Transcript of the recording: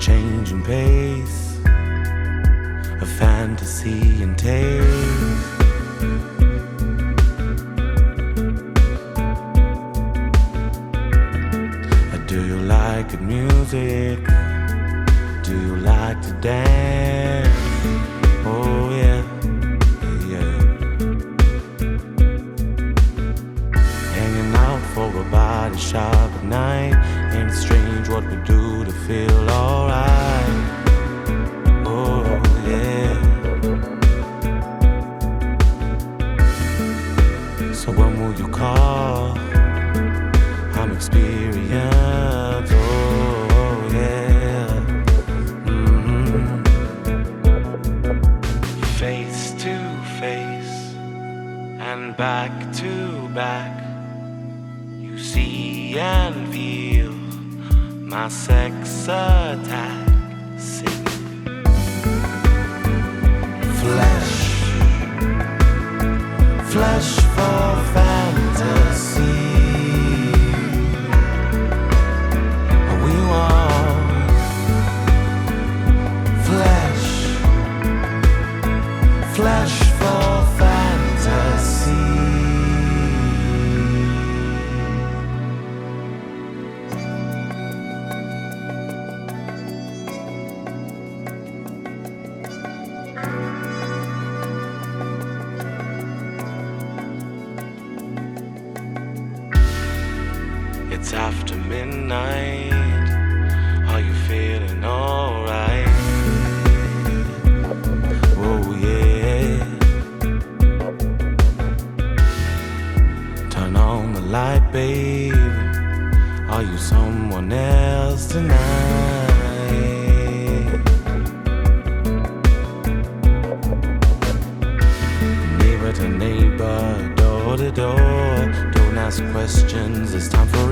changing pace a fantasy in taste. Do you like good music? Do you like to dance? Oh yeah, yeah. Hanging out for a body shop at night. Ain't it strange what we do to feel and back to back, you see and feel my sex attack. It's after midnight. Are you feeling alright? Oh yeah. Turn on the light, babe. Are you someone else tonight? Neighbor to neighbor, door to door. Don't ask questions. It's time for